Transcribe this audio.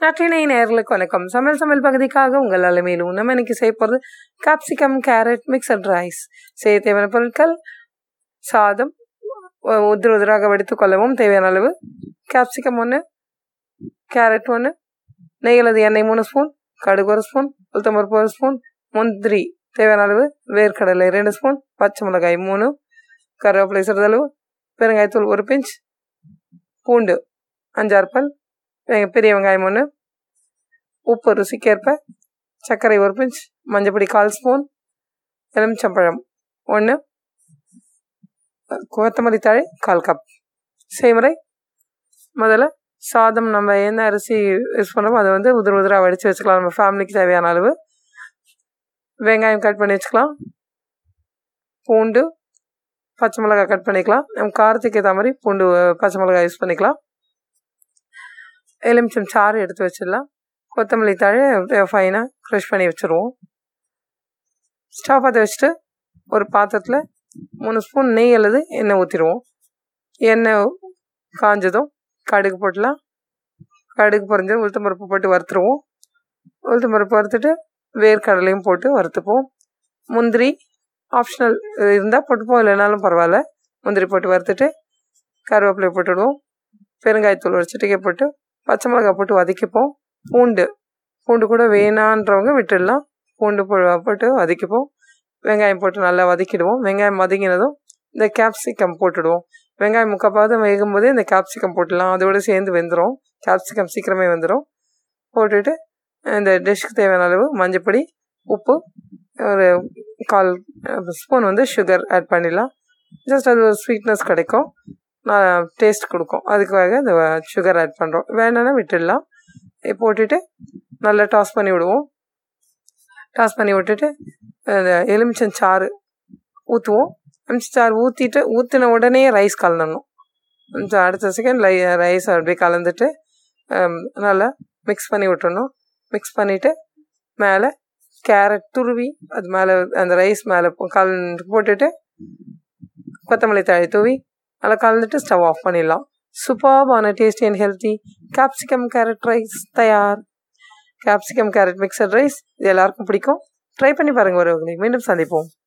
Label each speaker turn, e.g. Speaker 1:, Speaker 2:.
Speaker 1: நற்றினை நேர்களுக்கு வணக்கம். சமையல் சமையல் பகுதிக்காக உங்கள் அலைமையிலும் நம்ம இன்னைக்கு செய்ய போகிறது கேப்சிகம் கேரட் மிக்சட் ரைஸ் செய்ய தேவையான பொருட்கள் சாதம் உதிர உதிராக வடித்து கொள்ளவும் தேவையான அளவு கேப்சிகம் ஒன்று கேரட் ஒன்று நெய் அல்லது எண்ணெய் மூணு ஸ்பூன் கடுகு ஒரு ஸ்பூன் உளுத்தம்பருப்பு ஒரு ஸ்பூன் முந்திரி தேவையான அளவு வேர்க்கடலை ரெண்டு ஸ்பூன் பச்சை மிளகாய் மூணு கருவேப்பிலை சிறிதளவு பெருங்காயத்தூள் ஒரு பிஞ்ச் பூண்டு அஞ்சாறு பல் பெரிய வெங்காயம் ஒன்று உப்பு ருசிக்கேற்ப சர்க்கரை ஒரு பிஞ்ச் மஞ்சப்பொடி கால் ஸ்பூன் எலுமிச்சம்பழம் ஒன்று கொத்தமல்லி தழை கால் கப். செய்முறை முதல்ல சாதம் நம்ம என்ன அரிசி யூஸ் பண்ணுறோமோ அதை வந்து உதிர உதிராக வடித்து வச்சுக்கலாம். நம்ம ஃபேமிலிக்கு தேவையான அளவு. வெங்காயம் கட் பண்ணி வச்சுக்கலாம். பூண்டு பச்சை மிளகாய் கட் பண்ணிக்கலாம். நம்ம காரத்துக்கு ஏற்ற மாதிரி பூண்டு பச்சை மிளகாய் யூஸ் பண்ணிக்கலாம். எலுமிச்சம் சாறு எடுத்து வச்சிடலாம். கொத்தமல்லி தழை ஃபைனாக க்ரஷ் பண்ணி வச்சுருவோம். ஸ்டவ் பற்ற வச்சுட்டு ஒரு பாத்திரத்தில் மூணு ஸ்பூன் நெய் அல்லது எண்ணெய் ஊற்றிடுவோம் எண்ணெய் காஞ்சதும் கடுகு போட்டலாம். கடுகு பொரிஞ்சு உளுத்தம் பருப்பு போட்டு வறுத்துருவோம். உளுத்தம் பருப்பு வறுத்துட்டு வேர்க்கடலையும் போட்டு வறுத்துப்போம். முந்திரி ஆப்ஷனல் இருந்தால் போட்டுப்போம் இல்லைனாலும் பரவாயில்ல. முந்திரி போட்டு வறுத்துட்டு கருவேப்பிலை போட்டுடுவோம். பெருங்காயத்தூள் ஒரு சிட்டிக்கை போட்டு பச்சை மிளகாய் போட்டு வதக்கிப்போம். பூண்டு பூண்டு கூட வேணான்றவங்க விட்டுடலாம். பூண்டு போட்டு வதக்கிப்போம். வெங்காயம் போட்டு நல்லா வதக்கிடுவோம். வெங்காயம் வதங்கினதும் இந்த கேப்சிகம் போட்டுடுவோம். வெங்காயம் முக்காப்பாவது வேகும் போதே இந்த கேப்சிகம் போட்டுடலாம். அதோட சேர்ந்து வெந்துடும் கேப்சிகம் சீக்கிரமே வெந்துடும் போட்டுட்டு இந்த டிஷ்க்கு தேவையான அளவு மஞ்சப்பொடி உப்பு ஒரு கால் ஸ்பூன் வந்து சுகர் ஆட் பண்ணிடலாம். ஜஸ்ட் அது ஒரு ஸ்வீட்னஸ் கிடைக்கும். டேஸ்ட் கொடுக்கும். அதுக்காக இந்த சுகர் ஆட் பண்ணுறோம் வேணும்னா விட்டுடலாம். போட்டுட்டு நல்லா டாஸ் பண்ணி விடுவோம். டாஸ் பண்ணி விட்டுட்டு அந்த எலுமிச்சம் சாறு ஊற்றுவோம் எலுமிச்சம் சாறு ஊற்றிட்டு ஊற்றின உடனே ரைஸ் கலந்துடணும். அடுத்த செகண்ட் லை ரைஸ் அப்படியே கலந்துட்டு நல்லா மிக்ஸ் பண்ணி விட்டுறணும். மிக்ஸ் பண்ணிவிட்டு மேலே கேரட் துருவி அது மேலே அந்த ரைஸ் மேலே கல் போட்டுட்டு கொத்தமல்லி தழை தூவி நல்லா கலந்துட்டு ஸ்டவ் ஆஃப் பண்ணிடலாம். சூப்பர்பான tasty and healthy capsicum carrot rice தயார். கேப்சிகம் கேரட் மிக்சட் ரைஸ் இது எல்லாருக்கும் பிடிக்கும். ட்ரை பண்ணி பாருங்கள் ஒரு மீண்டும் சந்திப்போம்.